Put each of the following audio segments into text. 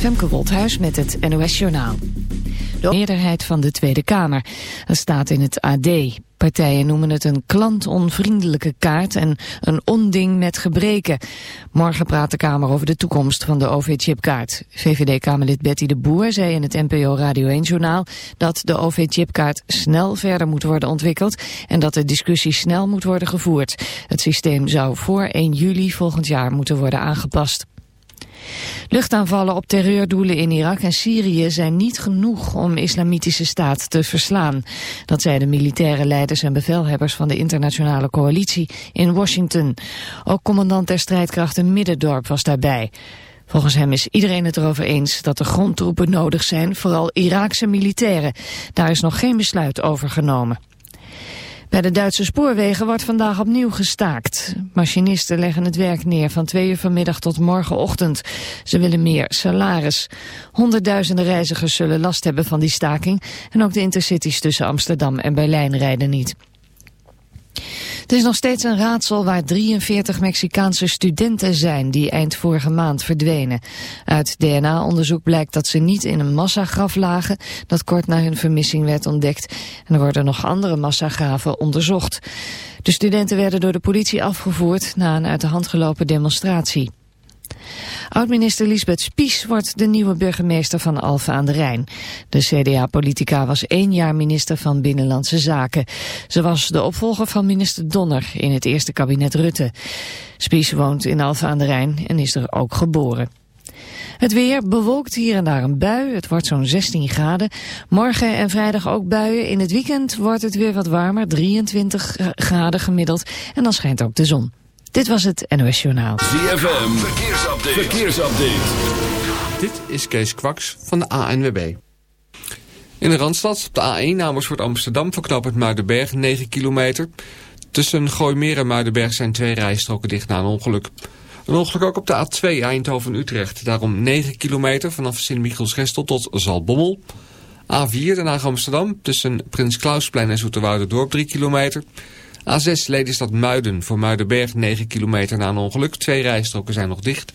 Femke Wolthuis met het NOS Journaal. De meerderheid van de Tweede Kamer. Dat staat in het AD. Partijen noemen het een klantonvriendelijke kaart en een onding met gebreken. Morgen praat de Kamer over de toekomst van de OV-chipkaart. VVD-Kamerlid Betty de Boer zei in het NPO Radio 1-journaal... dat de OV-chipkaart snel verder moet worden ontwikkeld... en dat de discussie snel moet worden gevoerd. Het systeem zou voor 1 juli volgend jaar moeten worden aangepast. Luchtaanvallen op terreurdoelen in Irak en Syrië zijn niet genoeg om islamitische staat te verslaan. Dat zeiden militaire leiders en bevelhebbers van de internationale coalitie in Washington. Ook commandant der strijdkrachten Middendorp was daarbij. Volgens hem is iedereen het erover eens dat er grondtroepen nodig zijn, vooral Iraakse militairen. Daar is nog geen besluit over genomen. Bij de Duitse spoorwegen wordt vandaag opnieuw gestaakt. Machinisten leggen het werk neer van twee uur vanmiddag tot morgenochtend. Ze willen meer salaris. Honderdduizenden reizigers zullen last hebben van die staking... en ook de intercities tussen Amsterdam en Berlijn rijden niet. Het is nog steeds een raadsel waar 43 Mexicaanse studenten zijn die eind vorige maand verdwenen. Uit DNA-onderzoek blijkt dat ze niet in een massagraf lagen dat kort na hun vermissing werd ontdekt. En er worden nog andere massagraven onderzocht. De studenten werden door de politie afgevoerd na een uit de hand gelopen demonstratie. Oud-minister Lisbeth Spies wordt de nieuwe burgemeester van Alphen aan de Rijn. De CDA-politica was één jaar minister van Binnenlandse Zaken. Ze was de opvolger van minister Donner in het eerste kabinet Rutte. Spies woont in Alphen aan de Rijn en is er ook geboren. Het weer bewolkt hier en daar een bui. Het wordt zo'n 16 graden. Morgen en vrijdag ook buien. In het weekend wordt het weer wat warmer. 23 graden gemiddeld. En dan schijnt ook de zon. Dit was het NOS Journaal. ZFM, verkeersupdate. verkeersupdate. Dit is Kees Kwaks van de ANWB. In de Randstad, op de A1 namens voor Amsterdam, verknapt het Muidenberg 9 kilometer. Tussen Gooimeer en Muidenberg zijn twee rijstroken dicht na een ongeluk. Een ongeluk ook op de A2 Eindhoven-Utrecht. Daarom 9 kilometer vanaf Sint-Michiels-Gestel tot Zalbommel. A4 Den Haag-Amsterdam tussen Prins Klausplein en Dorp 3 kilometer... A6 Lelystad Muiden voor Muidenberg 9 kilometer na een ongeluk. Twee rijstroken zijn nog dicht.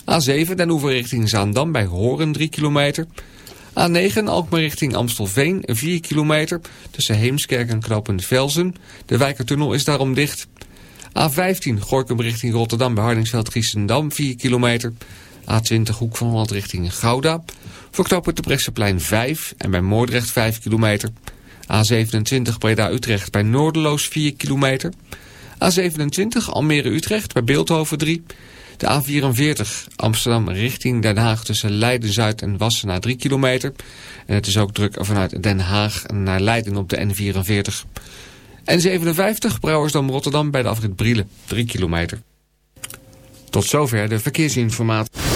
A7 Den Oever richting Zaandam bij Horen 3 kilometer. A9 Alkmaar richting Amstelveen 4 kilometer tussen Heemskerk en Knopend Velzen. De Wijkertunnel is daarom dicht. A15 Gorkum richting Rotterdam bij Hardingsveld Giessendam 4 kilometer. A20 Hoek van Holland richting Gouda. Voor knooppunt de Bresseplein 5 en bij Moordrecht 5 kilometer. A27 Breda-Utrecht bij Noorderloos 4 kilometer. A27 Almere-Utrecht bij Beeldhoven 3. De A44 Amsterdam richting Den Haag tussen Leiden-Zuid en Wassenaar 3 kilometer. En het is ook druk vanuit Den Haag naar Leiden op de N44. N57 Brouwersdam-Rotterdam bij de afrit Brielen 3 kilometer. Tot zover de verkeersinformatie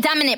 Dominant,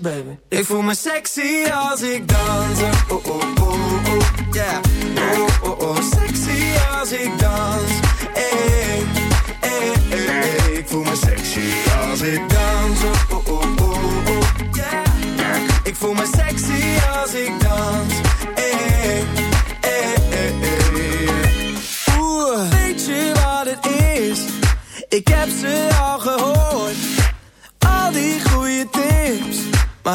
baby? Ik voel me sexy als ik dans.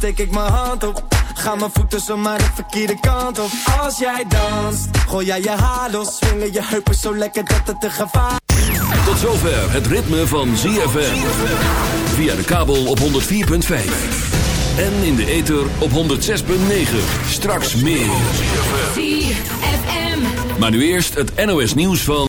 Steek ik mijn hand op. Ga mijn voeten zomaar de verkeerde kant op. Als jij danst, gooi jij je haar los. Swingen je heupen zo lekker dat het te gevaar Tot zover het ritme van ZFM. Via de kabel op 104.5. En in de ether op 106.9. Straks meer. ZFM. Maar nu eerst het NOS nieuws van...